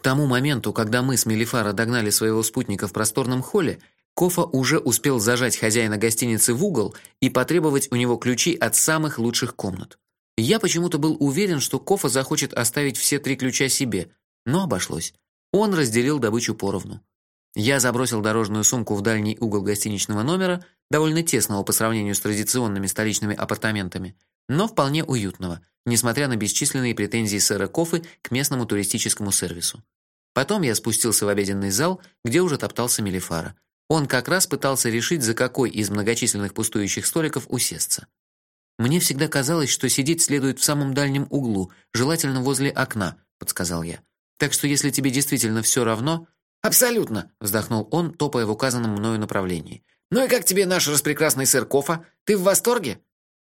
тому моменту, когда мы с Мелифара догнали своего спутника в просторном холле, Кофа уже успел зажать хозяина гостиницы в угол и потребовать у него ключи от самых лучших комнат. Я почему-то был уверен, что Кофа захочет оставить все три ключа себе, но обошлось. Он разделил добычу поровну. Я забросил дорожную сумку в дальний угол гостиничного номера, довольно тесного по сравнению с традиционными столичными апартаментами, но вполне уютного, несмотря на бесчисленные претензии сэра Кофы к местному туристическому сервису. Потом я спустился в обеденный зал, где уже топтался Мелифара. Он как раз пытался решить, за какой из многочисленных пустующих столиков усесться. Мне всегда казалось, что сидеть следует в самом дальнем углу, желательно возле окна, подсказал я. Так что если тебе действительно все равно, абсолютно, вздохнул он, топая в указанном мною направлении. Ну и как тебе наш распрекрасный сэр Кофа? Ты в восторге?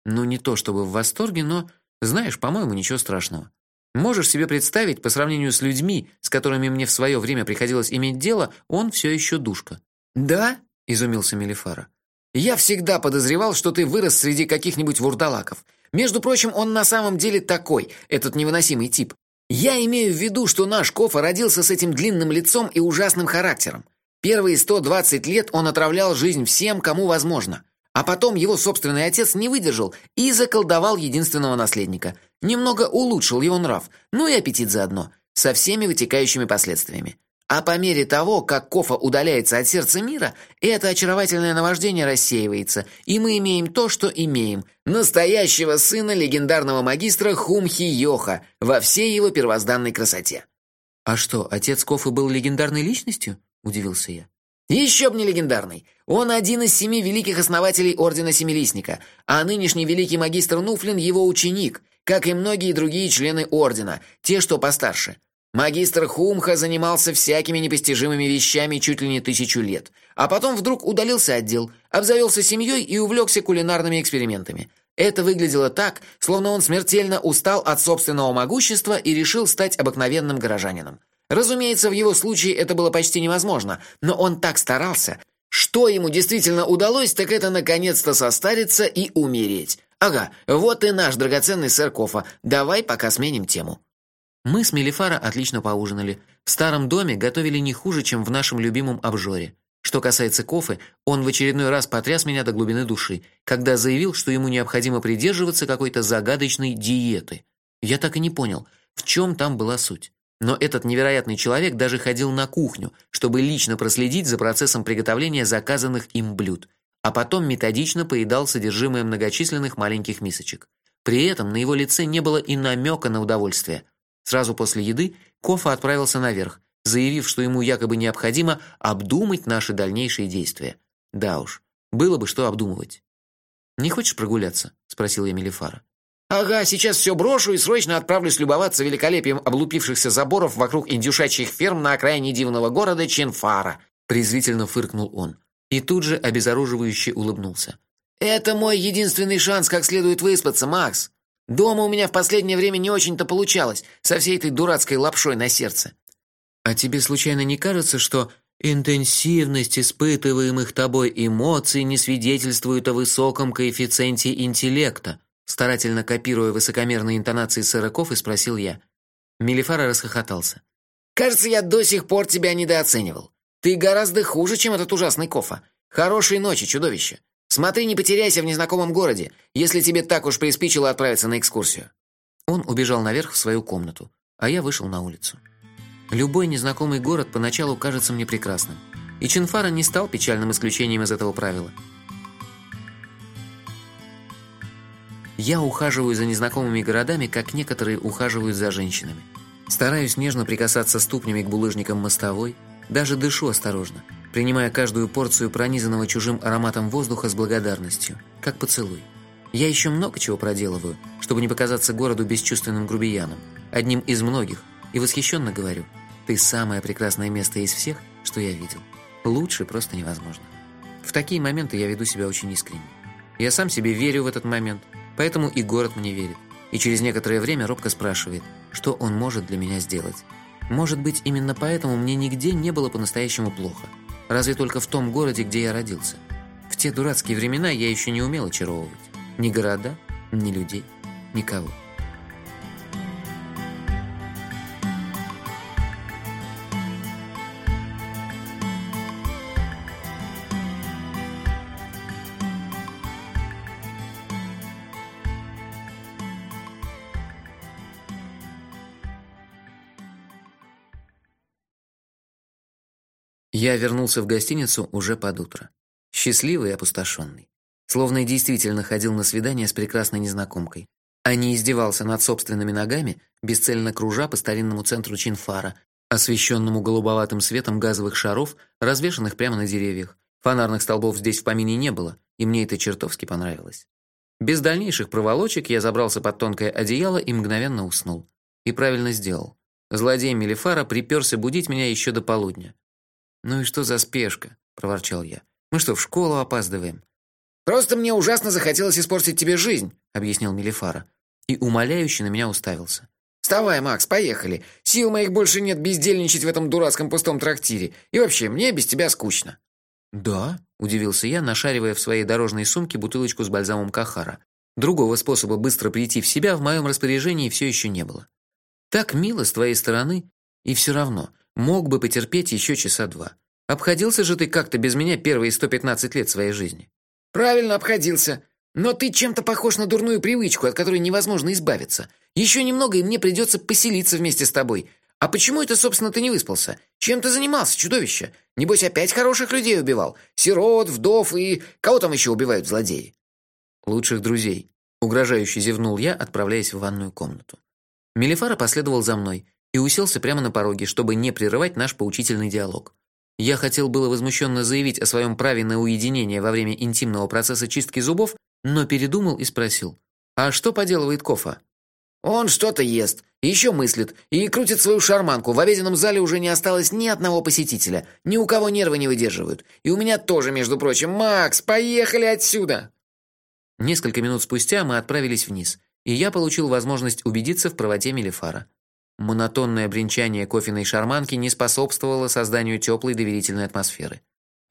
Ну не то чтобы в восторге, но, знаешь, по-моему, ничего страшного. Можешь себе представить, по сравнению с людьми, с которыми мне в свое время приходилось иметь дело, он все еще душка. Да? изумился Мелифара. Я всегда подозревал, что ты вырос среди каких-нибудь вурдалаков. Между прочим, он на самом деле такой, этот невыносимый тип. Я имею в виду, что наш Кофа родился с этим длинным лицом и ужасным характером. Первые 120 лет он отравлял жизнь всем, кому возможно. А потом его собственный отец не выдержал и заколдовал единственного наследника. Немного улучшил его нрав, ну и аппетит заодно, со всеми вытекающими последствиями. А по мере того, как Кофа удаляется от сердца мира, это очаровательное наваждение рассеивается, и мы имеем то, что имеем. Настоящего сына легендарного магистра Хумхи Йоха во всей его первозданной красоте. А что, отец Кофы был легендарной личностью? удивился я. Еще б не легендарный. Он один из семи великих основателей ордена Семилистника, а нынешний великий магистр Нуфлин его ученик, как и многие другие члены ордена, те, что постарше. Магистр Хумха занимался всякими непостижимыми вещами чуть ли не тысячу лет, а потом вдруг удалился от дел, обзавелся семьей и увлекся кулинарными экспериментами. Это выглядело так, словно он смертельно устал от собственного могущества и решил стать обыкновенным горожанином. Разумеется, в его случае это было почти невозможно, но он так старался. Что ему действительно удалось, так это наконец-то состариться и умереть. Ага, вот и наш драгоценный сэр Кофа. Давай пока сменим тему. Мы с Мелифара отлично поужинали. В старом доме готовили не хуже, чем в нашем любимом обжоре. Что касается кофе, он в очередной раз потряс меня до глубины души, когда заявил, что ему необходимо придерживаться какой-то загадочной диеты. Я так и не понял, в чем там была суть. Но этот невероятный человек даже ходил на кухню, чтобы лично проследить за процессом приготовления заказанных им блюд, а потом методично поедал содержимое многочисленных маленьких мисочек. При этом на его лице не было и намека на удовольствие. Сразу после еды Кофа отправился наверх, заявив, что ему якобы необходимо обдумать наши дальнейшие действия. Да уж, было бы что обдумывать. Не хочешь прогуляться, спросил я Мелифара. Ага, сейчас все брошу и срочно отправлюсь любоваться великолепием облупившихся заборов вокруг индюшачьих ферм на окраине дивного города Ченфара, презрительно фыркнул он и тут же обезоруживающе улыбнулся. Это мой единственный шанс как следует выспаться, Макс. Дома у меня в последнее время не очень-то получалось, со всей этой дурацкой лапшой на сердце. А тебе случайно не кажется, что интенсивность испытываемых тобой эмоций не свидетельствует о высоком коэффициенте интеллекта? Старательно копируя высокомерные интонации сыроков, и спросил я. Мелифара расхохотался. Кажется, я до сих пор тебя недооценивал. Ты гораздо хуже, чем этот ужасный Кофа. Хорошей ночи, чудовище. Смотри, не потеряйся в незнакомом городе, если тебе так уж приспичило отправиться на экскурсию. Он убежал наверх в свою комнату, а я вышел на улицу. Любой незнакомый город поначалу кажется мне прекрасным, и Чинфара не стал печальным исключением из этого правила. Я ухаживаю за незнакомыми городами, как некоторые ухаживают за женщинами. Стараюсь нежно прикасаться ступнями к булыжникам мостовой, даже дышу осторожно – принимая каждую порцию пронизанного чужим ароматом воздуха с благодарностью, как поцелуй. Я еще много чего проделываю, чтобы не показаться городу бесчувственным грубияном, одним из многих, и восхищенно говорю: "Ты самое прекрасное место из всех, что я видел. Лучше просто невозможно". В такие моменты я веду себя очень искренне. Я сам себе верю в этот момент, поэтому и город мне верит. И через некоторое время робко спрашивает, что он может для меня сделать. Может быть, именно поэтому мне нигде не было по-настоящему плохо. Разве только в том городе, где я родился. В те дурацкие времена я еще не умел очаровывать. Ни города, ни людей, никого. Я вернулся в гостиницу уже под утро, счастливый и опустошенный, словно действительно ходил на свидание с прекрасной незнакомкой, а не издевался над собственными ногами, бесцельно кружа по старинному центру Чинфара, освещенному голубоватым светом газовых шаров, развешанных прямо на деревьях. Фонарных столбов здесь в помине не было, и мне это чертовски понравилось. Без дальнейших проволочек я забрался под тонкое одеяло и мгновенно уснул. И правильно сделал. Злодей Мелифара приперся будить меня еще до полудня. Ну и что за спешка, проворчал я. Мы что, в школу опаздываем? Просто мне ужасно захотелось испортить тебе жизнь, объяснил Мелифара и умоляюще на меня уставился. Вставай, Макс, поехали. Сил моих больше нет бездельничать в этом дурацком пустом трактире. И вообще, мне без тебя скучно. Да, удивился я, нашаривая в своей дорожной сумке бутылочку с бальзамом Кахара. Другого способа быстро прийти в себя в моем распоряжении все еще не было. Так мило с твоей стороны, и все равно мог бы потерпеть еще часа два. Обходился же ты как-то без меня первые сто пятнадцать лет своей жизни. Правильно обходился. Но ты чем-то похож на дурную привычку, от которой невозможно избавиться. Еще немного, и мне придется поселиться вместе с тобой. А почему это, собственно, ты не выспался? Чем ты занимался, чудовище? Небось, опять хороших людей убивал? Сирот, вдов и... Кого там еще убивают злодеи? Лучших друзей. Угрожающе зевнул я, отправляясь в ванную комнату. Мелифара последовал за мной и уселся прямо на пороге, чтобы не прерывать наш поучительный диалог. Я хотел было возмущенно заявить о своем праве на уединение во время интимного процесса чистки зубов, но передумал и спросил: "А что поделывает Кофа?" Он что-то ест, еще мыслит и крутит свою шарманку. В обеденном зале уже не осталось ни одного посетителя. Ни у кого нервы не выдерживают. И у меня тоже, между прочим. Макс, поехали отсюда. Несколько минут спустя мы отправились вниз, и я получил возможность убедиться в правоте Мелифара. Монотонное бренчание кофейной шарманки не способствовало созданию теплой доверительной атмосферы.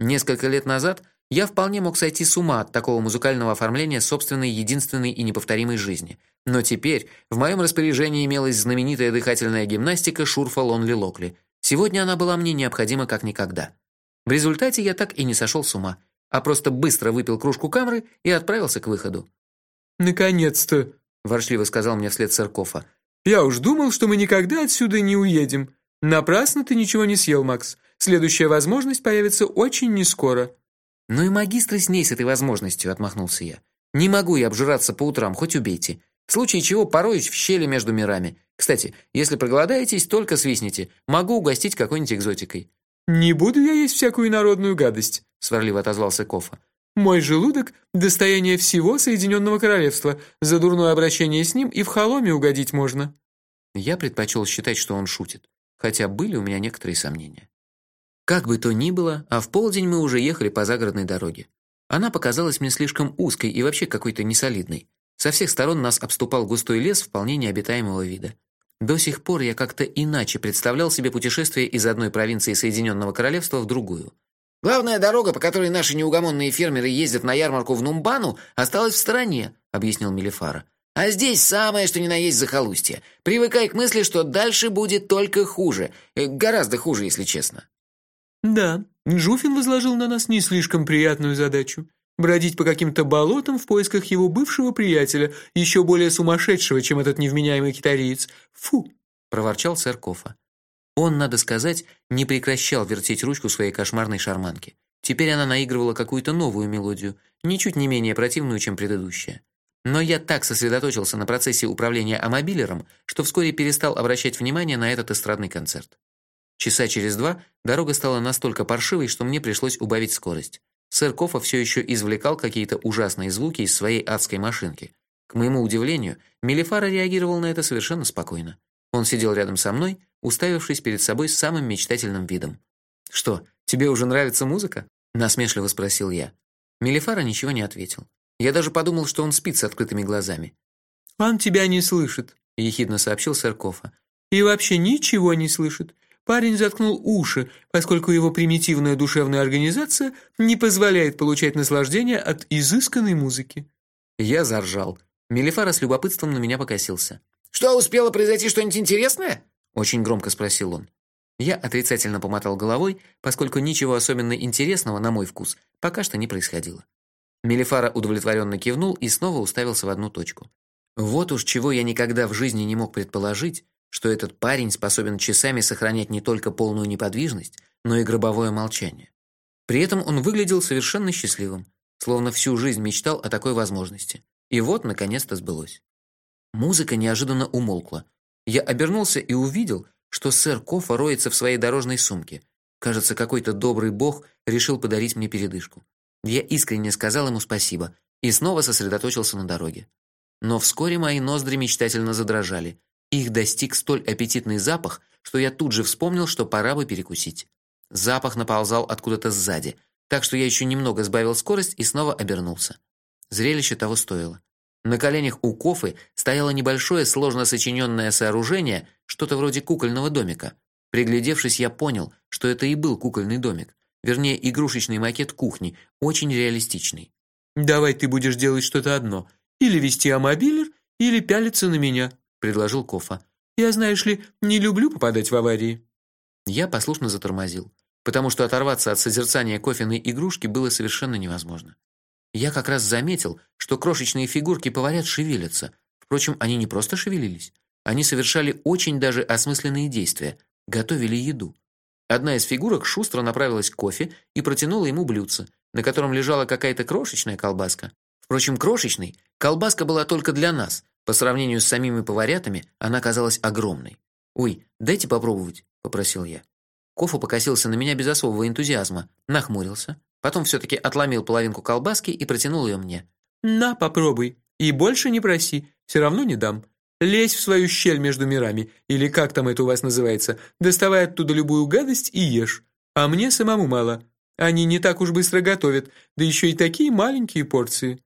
Несколько лет назад я вполне мог сойти с ума от такого музыкального оформления собственной единственной и неповторимой жизни. Но теперь в моем распоряжении имелась знаменитая дыхательная гимнастика Шурфа Лонли Локли. Сегодня она была мне необходима как никогда. В результате я так и не сошел с ума, а просто быстро выпил кружку камры и отправился к выходу. Наконец-то, ворчливо сказал мне вслед Сыркова. Я уж думал, что мы никогда отсюда не уедем. Напрасно ты ничего не съел, Макс. Следующая возможность появится очень нескоро. Ну и магистры с ней с этой возможностью, отмахнулся я. Не могу я обжираться по утрам, хоть убейте. В случае чего пороюсь в щели между мирами. Кстати, если проголодаетесь, только свистните. Могу угостить какой-нибудь экзотикой. Не буду я есть всякую народную гадость, сварливо отозвался Кофа. Мой желудок достояние всего Соединенного королевства. За дурное обращение с ним и в холоме угодить можно. Я предпочел считать, что он шутит, хотя были у меня некоторые сомнения. Как бы то ни было, а в полдень мы уже ехали по загородной дороге. Она показалась мне слишком узкой и вообще какой-то несолидной. Со всех сторон нас обступал густой лес вполне необитаемого вида. До сих пор я как-то иначе представлял себе путешествие из одной провинции Соединенного Королевства в другую. Главная дорога, по которой наши неугомонные фермеры ездят на ярмарку в Нумбану, осталась в стороне, объяснил Мелифара. А здесь самое, что ни на есть захолустье. Привыкай к мысли, что дальше будет только хуже, э, гораздо хуже, если честно. Да, Жуфин возложил на нас не слишком приятную задачу бродить по каким-то болотам в поисках его бывшего приятеля, еще более сумасшедшего, чем этот невменяемый китариец. Фу, проворчал сэр Кофа. Он, надо сказать, не прекращал вертеть ручку своей кошмарной шарманки. Теперь она наигрывала какую-то новую мелодию, ничуть не менее противную, чем предыдущая. Но я так сосредоточился на процессе управления амобилером, что вскоре перестал обращать внимание на этот эстрадный концерт. Часа через два дорога стала настолько паршивой, что мне пришлось убавить скорость. Сэр Кофа все еще извлекал какие-то ужасные звуки из своей адской машинки. К моему удивлению, Мелифара реагировал на это совершенно спокойно. Он сидел рядом со мной, уставившись перед собой с самым мечтательным видом. "Что, тебе уже нравится музыка?" насмешливо спросил я. Мелифара ничего не ответил. Я даже подумал, что он спит с открытыми глазами. "Он тебя не слышит", ехидно сообщил Сэр Кофа. "И вообще ничего не слышит. Парень заткнул уши, поскольку его примитивная душевная организация не позволяет получать наслаждение от изысканной музыки. Я заржал. Мелифара с любопытством на меня покосился. Что успело произойти что-нибудь интересное? очень громко спросил он. Я отрицательно помотал головой, поскольку ничего особенно интересного на мой вкус пока что не происходило. Мелифара удовлетворенно кивнул и снова уставился в одну точку. Вот уж чего я никогда в жизни не мог предположить, что этот парень способен часами сохранять не только полную неподвижность, но и гробовое молчание. При этом он выглядел совершенно счастливым, словно всю жизнь мечтал о такой возможности. И вот наконец-то сбылось. Музыка неожиданно умолкла. Я обернулся и увидел, что сэр Кофа роется в своей дорожной сумке. Кажется, какой-то добрый бог решил подарить мне передышку. Я искренне сказал ему спасибо и снова сосредоточился на дороге. Но вскоре мои ноздри мечтательно задрожали. Их достиг столь аппетитный запах, что я тут же вспомнил, что пора бы перекусить. Запах наползал откуда-то сзади, так что я еще немного сбавил скорость и снова обернулся. Зрелище того стоило. На коленях у Кофы стояло небольшое сложно сочиненное сооружение, что-то вроде кукольного домика. Приглядевшись, я понял, что это и был кукольный домик, вернее, игрушечный макет кухни, очень реалистичный. Давай ты будешь делать что-то одно: или вести амобилер, или пялиться на меня, предложил Кофа. Я, знаешь ли, не люблю попадать в аварии. Я послушно затормозил, потому что оторваться от созерцания кофейной игрушки было совершенно невозможно. Я как раз заметил, что крошечные фигурки поварят шевелятся. Впрочем, они не просто шевелились, они совершали очень даже осмысленные действия, готовили еду. Одна из фигурок шустро направилась к кофе и протянула ему блюдце, на котором лежала какая-то крошечная колбаска. Впрочем, крошечной колбаска была только для нас. По сравнению с самими поварятами, она казалась огромной. "Ой, дайте попробовать", попросил я. Кофе покосился на меня без особого энтузиазма, нахмурился, Потом все таки отломил половинку колбаски и протянул ее мне. На, попробуй. И больше не проси, все равно не дам. Лезь в свою щель между мирами, или как там это у вас называется, доставай оттуда любую гадость и ешь. А мне самому мало. Они не так уж быстро готовят, да еще и такие маленькие порции.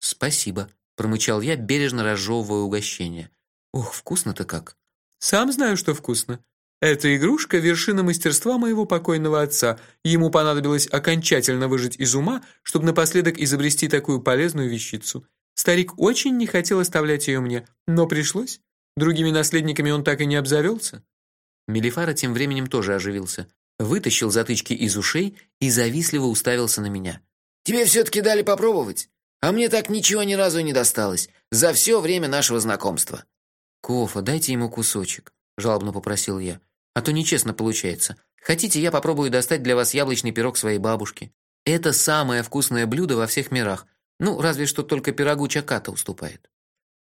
Спасибо, промычал я, бережно разжевывая угощение. Ох, вкусно-то как. Сам знаю, что вкусно. Эта игрушка вершина мастерства моего покойного отца. Ему понадобилось окончательно выжить из ума, чтобы напоследок изобрести такую полезную вещицу. Старик очень не хотел оставлять ее мне, но пришлось. Другими наследниками он так и не обзавелся. Мелифара тем временем тоже оживился, вытащил затычки из ушей и завистливо уставился на меня. Тебе все таки дали попробовать, а мне так ничего ни разу не досталось за все время нашего знакомства. Кофа, дайте ему кусочек, жалобно попросил я. А то нечестно получается. Хотите, я попробую достать для вас яблочный пирог своей бабушки? Это самое вкусное блюдо во всех мирах. Ну, разве что только пирогу Чаката уступает.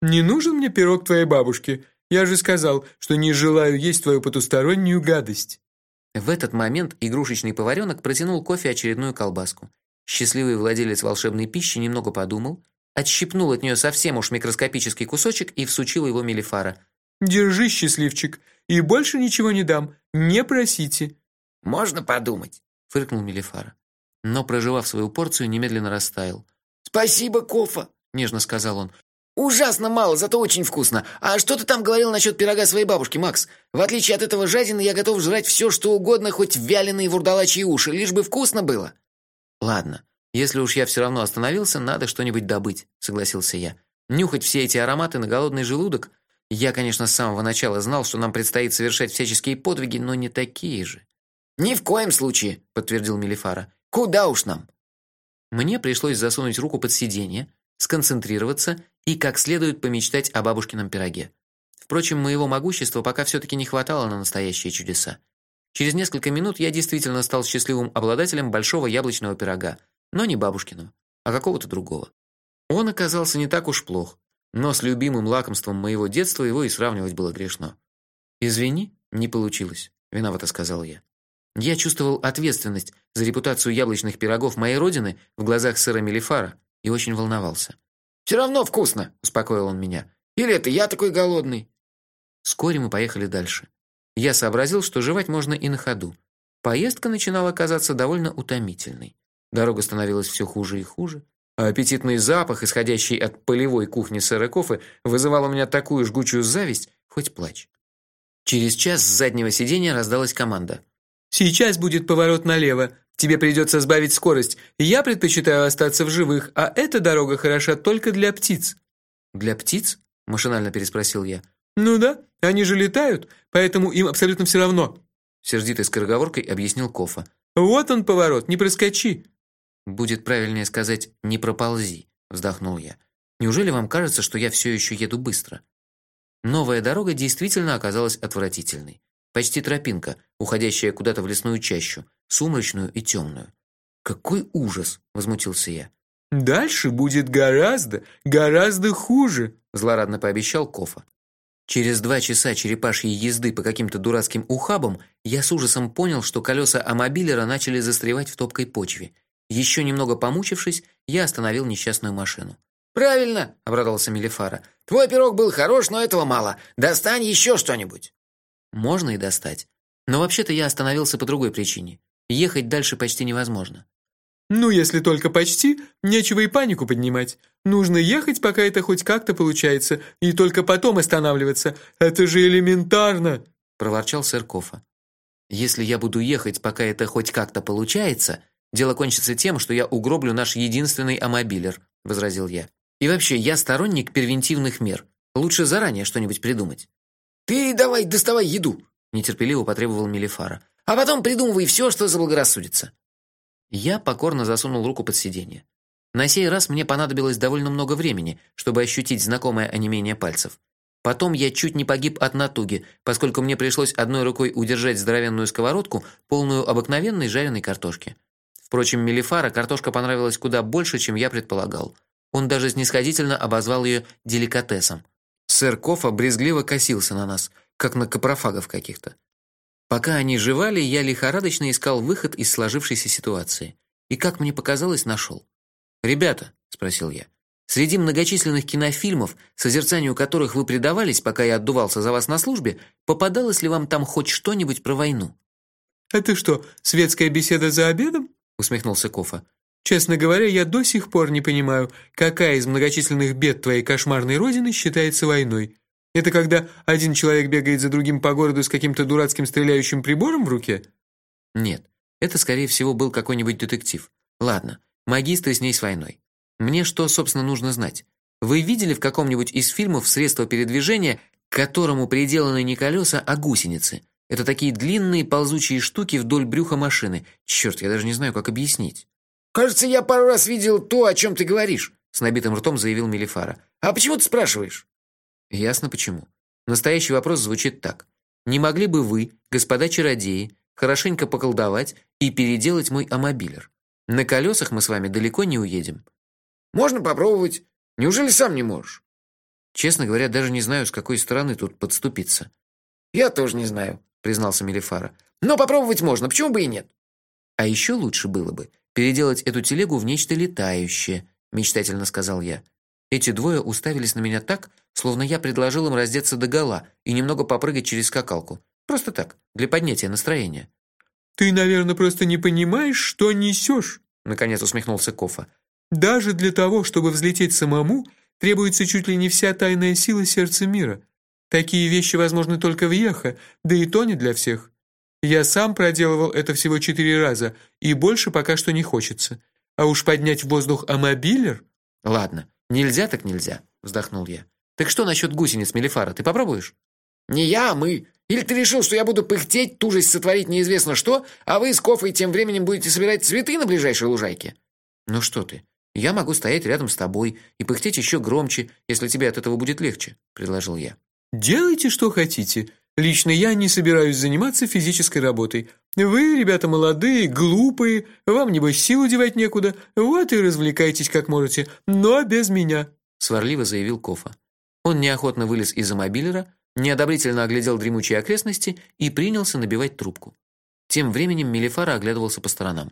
Не нужен мне пирог твоей бабушки. Я же сказал, что не желаю есть твою потустороннюю гадость. В этот момент игрушечный поваренок протянул кофе очередную колбаску. Счастливый владелец волшебной пищи немного подумал, отщипнул от нее совсем уж микроскопический кусочек и всучил его Мелифара. Держи, счастливчик, и больше ничего не дам. Не просите. Можно подумать, фыркнул Мелифара. Но проживав свою порцию, немедленно растаял. Спасибо, Кофа, нежно сказал он. Ужасно мало, зато очень вкусно. А что ты там говорил насчет пирога своей бабушки, Макс? В отличие от этого жадины, я готов жрать все, что угодно, хоть вяленые вурдалачьи уши, лишь бы вкусно было. Ладно, если уж я все равно остановился, надо что-нибудь добыть, согласился я. Нюхать все эти ароматы на голодный желудок я, конечно, с самого начала знал, что нам предстоит совершать всяческие подвиги, но не такие же. Ни в коем случае, подтвердил Мелифара. Куда уж нам? Мне пришлось засунуть руку под сиденье, сконцентрироваться и как следует помечтать о бабушкином пироге. Впрочем, моего могущества пока все таки не хватало на настоящие чудеса. Через несколько минут я действительно стал счастливым обладателем большого яблочного пирога, но не бабушкиного, а какого-то другого. Он оказался не так уж плох. Но с любимым лакомством моего детства его и сравнивать было грешно. Извини, не получилось, виновато сказал я. Я чувствовал ответственность за репутацию яблочных пирогов моей родины в глазах сэра Мелифара и очень волновался. Все равно вкусно, успокоил он меня. Или это я такой голодный? Вскоре мы поехали дальше. Я сообразил, что жевать можно и на ходу. Поездка начинала казаться довольно утомительной. Дорога становилась все хуже и хуже. А аппетитный запах, исходящий от полевой кухни сэра Кофе, вызывал у меня такую жгучую зависть, хоть плачь. Через час с заднего сиденья раздалась команда. Сейчас будет поворот налево. Тебе придется сбавить скорость. Я предпочитаю остаться в живых, а эта дорога хороша только для птиц. Для птиц? машинально переспросил я. Ну да, они же летают, поэтому им абсолютно все равно, сердитой скороговоркой объяснил Кофа. Вот он поворот, не проскочи. Будет правильнее сказать не проползи, вздохнул я. Неужели вам кажется, что я все еще еду быстро? Новая дорога действительно оказалась отвратительной. почти тропинка, уходящая куда-то в лесную чащу, сумрачную и темную. Какой ужас, возмутился я. Дальше будет гораздо, гораздо хуже, злорадно пообещал Кофа. Через два часа черепашьей езды по каким-то дурацким ухабам я с ужасом понял, что колеса амобилера начали застревать в топкой почве. Еще немного помучившись, я остановил несчастную машину. Правильно, обрадовался Мелифара. Твой пирог был хорош, но этого мало. Достань еще что-нибудь. Можно и достать. Но вообще-то я остановился по другой причине. Ехать дальше почти невозможно. Ну, если только почти, нечего и панику поднимать. Нужно ехать, пока это хоть как-то получается, и только потом останавливаться. Это же элементарно, проворчал Сыркова. Если я буду ехать, пока это хоть как-то получается, дело кончится тем, что я угроблю наш единственный амобилер, возразил я. И вообще, я сторонник превентивных мер. Лучше заранее что-нибудь придумать. Ты давай доставай еду, нетерпеливо потребовал Мелифара. А потом придумывай все, что заблагорассудится. Я покорно засунул руку под сиденье. На сей раз мне понадобилось довольно много времени, чтобы ощутить знакомое онемение пальцев. Потом я чуть не погиб от натуги, поскольку мне пришлось одной рукой удержать здоровенную сковородку, полную обыкновенной жареной картошки. Впрочем, Мелифара картошка понравилась куда больше, чем я предполагал. Он даже снисходительно обозвал ее деликатесом. Сэр Кофа брезгливо косился на нас, как на капрофагов каких-то. Пока они жевали, я лихорадочно искал выход из сложившейся ситуации. И как мне показалось, нашел. "Ребята", спросил я. "Среди многочисленных кинофильмов, созерцанию которых вы предавались, пока я отдувался за вас на службе, попадалось ли вам там хоть что-нибудь про войну?" "Это что, светская беседа за обедом?" Усмехнулся Кофа. Честно говоря, я до сих пор не понимаю, какая из многочисленных бед твоей кошмарной родины считается войной. Это когда один человек бегает за другим по городу с каким-то дурацким стреляющим прибором в руке? Нет. Это скорее всего был какой-нибудь детектив. Ладно, магистры с ней с войной. Мне что, собственно, нужно знать? Вы видели в каком-нибудь из фильмов средство передвижения, к которому приделаны не колеса, а гусеницы? Это такие длинные ползучие штуки вдоль брюха машины. Черт, я даже не знаю, как объяснить. Кажется, я пару раз видел то, о чем ты говоришь, с набитым ртом заявил Мелифара. А почему ты спрашиваешь? Ясно почему. Настоящий вопрос звучит так: не могли бы вы, господа чародеи, хорошенько поколдовать и переделать мой амобилер? На колесах мы с вами далеко не уедем. Можно попробовать. Неужели сам не можешь? Честно говоря, даже не знаю, с какой стороны тут подступиться. Я тоже не знаю, признался Мелифара. Но попробовать можно, почему бы и нет? А еще лучше было бы переделать эту телегу в нечто летающее, мечтательно сказал я. Эти двое уставились на меня так, словно я предложил им раздеться догола и немного попрыгать через скакалку. Просто так, для поднятия настроения. Ты, наверное, просто не понимаешь, что несешь», — наконец усмехнулся Кофа. Даже для того, чтобы взлететь самому, требуется чуть ли не вся тайная сила сердца мира. Такие вещи возможны только в Ехо, да и то не для всех. Я сам проделывал это всего четыре раза, и больше пока что не хочется. А уж поднять в воздух амобилер? Ладно, Нельзя так нельзя, вздохнул я. Так что насчет гусениц Мелифара, ты попробуешь? Не я, а мы. Или ты решил, что я буду пыхтеть, тужить сотворить неизвестно что, а вы с Кофой тем временем будете собирать цветы на ближайшей лужайке? Ну что ты? Я могу стоять рядом с тобой и пыхтеть еще громче, если тебе от этого будет легче, предложил я. Делайте, что хотите. Лично я не собираюсь заниматься физической работой. Вы, ребята молодые, глупые, вам небось сил девать некуда. Вот и развлекайтесь как можете, но без меня, сварливо заявил Кофа. Он неохотно вылез из мобилера, неодобрительно оглядел дремучие окрестности и принялся набивать трубку. Тем временем Мелифара оглядывался по сторонам.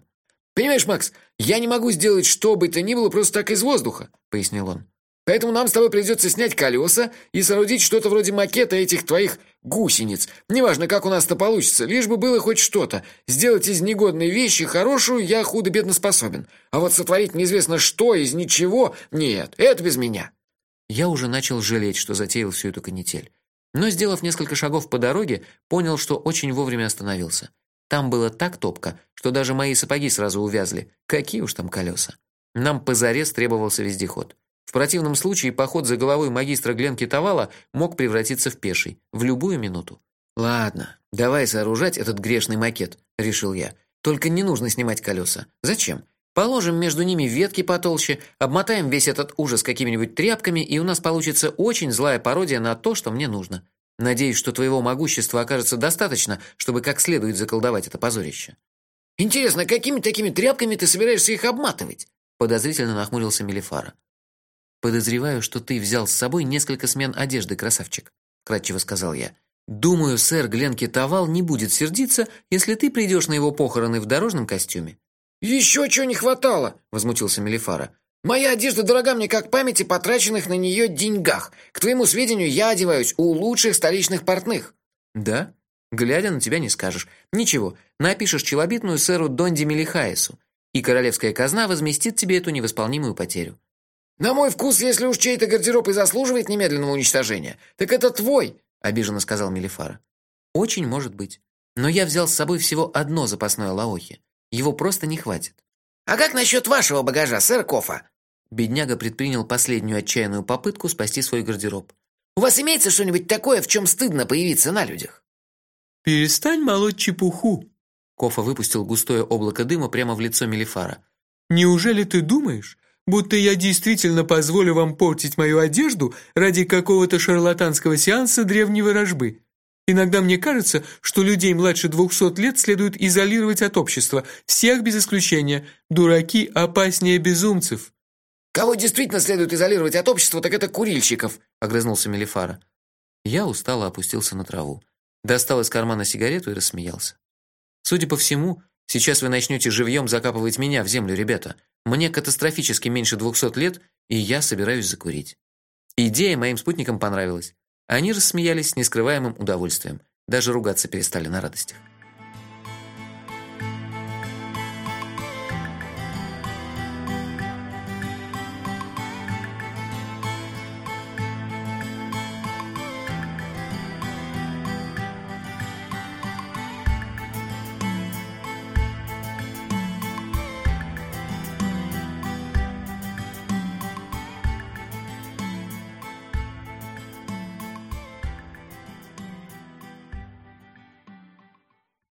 Понимаешь, Макс, я не могу сделать что бы то ни было просто так из воздуха, пояснил он. Поэтому нам с тобой придется снять колеса и соорудить что-то вроде макета этих твоих гусениц. Неважно, как у нас это получится, лишь бы было хоть что-то. Сделать из негодной вещи хорошую я худо-бедно способен. А вот сотворить неизвестно что из ничего нет, это без меня. Я уже начал жалеть, что затеял всю эту канитель. Но сделав несколько шагов по дороге, понял, что очень вовремя остановился. Там было так топко, что даже мои сапоги сразу увязли. Какие уж там колеса. Нам позарез требовался вездеход. В противном случае поход за головой магистра Гленки Тавала мог превратиться в пеший в любую минуту. Ладно, давай сооружать этот грешный макет, решил я. Только не нужно снимать колеса. Зачем? Положим между ними ветки потолще, обмотаем весь этот ужас какими-нибудь тряпками, и у нас получится очень злая пародия на то, что мне нужно. Надеюсь, что твоего могущества окажется достаточно, чтобы как следует заколдовать это позорище. Интересно, какими такими тряпками ты собираешься их обматывать? подозрительно нахмурился Мелифара. Подозреваю, что ты взял с собой несколько смен одежды, красавчик, кратчево сказал я. Думаю, сэр Гленки Тавал не будет сердиться, если ты придешь на его похороны в дорожном костюме. Еще чего не хватало, возмутился Мелифара. Моя одежда дорога мне как памяти потраченных на нее деньгах. К твоему сведению, я одеваюсь у лучших столичных портных. Да? Глядя на тебя не скажешь. Ничего, напишешь челобитную сэру Донди Мелихаесу, и королевская казна возместит тебе эту невосполнимую потерю. На мой вкус, если уж чей-то гардероб и заслуживает немедленного уничтожения, так это твой, обиженно сказал Мелифара. Очень может быть. Но я взял с собой всего одно запасное лаохи. Его просто не хватит. А как насчет вашего багажа, сэр Кофа? Бедняга предпринял последнюю отчаянную попытку спасти свой гардероб. У вас имеется что-нибудь такое, в чем стыдно появиться на людях? Перестань молоть чепуху. Кофа выпустил густое облако дыма прямо в лицо Мелифара. Неужели ты думаешь, будто я действительно позволю вам портить мою одежду ради какого-то шарлатанского сеанса древней ворожбы? Иногда мне кажется, что людей младше двухсот лет следует изолировать от общества, всех без исключения. Дураки опаснее безумцев. Кого действительно следует изолировать от общества, так это курильщиков, огрызнулся Мелифара. Я устало опустился на траву, достал из кармана сигарету и рассмеялся. Судя по всему, сейчас вы начнете живьем закапывать меня в землю, ребята. Мне катастрофически меньше двухсот лет, и я собираюсь закурить. Идея моим спутникам понравилась. Они рассмеялись с нескрываемым удовольствием, даже ругаться перестали на радостях.